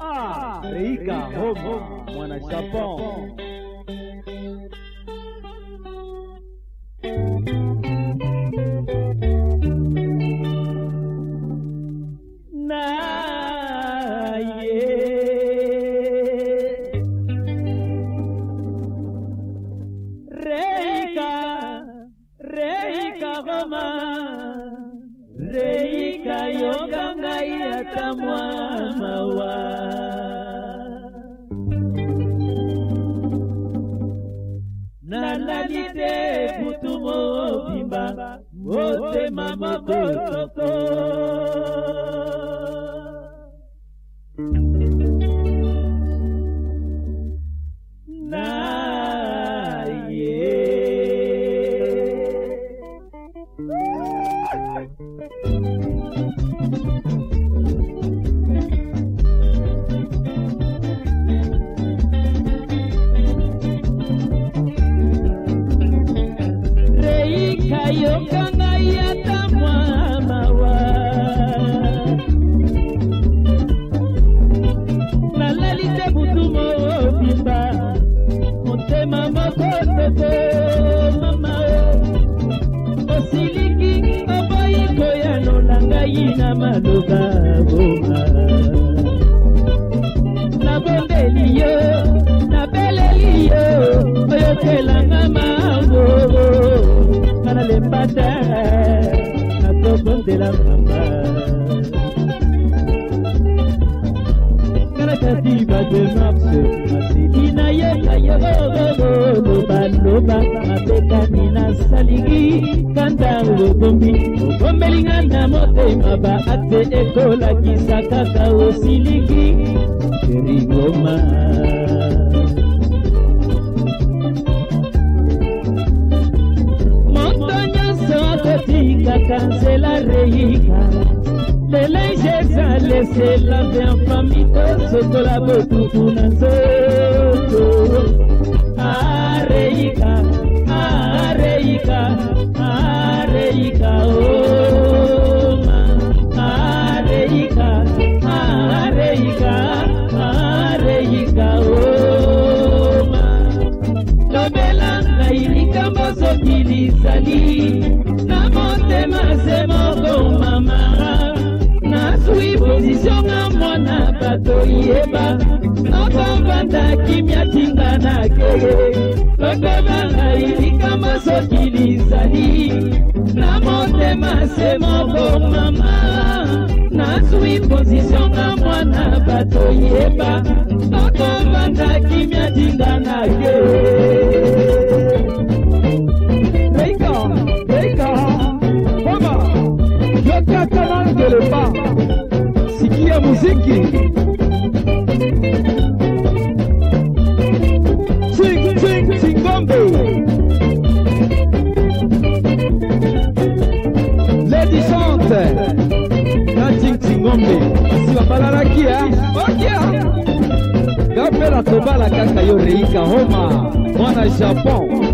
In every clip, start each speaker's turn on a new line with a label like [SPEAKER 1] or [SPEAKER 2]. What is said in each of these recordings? [SPEAKER 1] Afrika ah, Roma mwana Japon mama koroko. maloba boma nabondeli yo nabeleli yo oyokelanga mambo ngana lembata nakobondela mama ngana kati bademapse maseli lobaloba mabetani nasaliki kantango bombi okombelinga na motema baakte ekolakisa kaka osiliki erigoma moto nyonso akotikaka nzela reyika lelo jeza leselave en fami tosokola bokuku na nzee ezali na motema se moko mama nazwi pozisonga mwana bato yeba okovanda kimia tinga na keye tokobanga ilikama soki lizali na motema se moko mama nazwi pozisonga mwana bato yeba okovanda kimia tinga na Sing, sing, sing, bambo. Lady Santa, na sing, sing, bambo. Assim vai falar aqui, é? Aqui, é? Capela Tobala, Cacaio, Rica, Roma, Mana, Japão.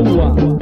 [SPEAKER 1] Noah.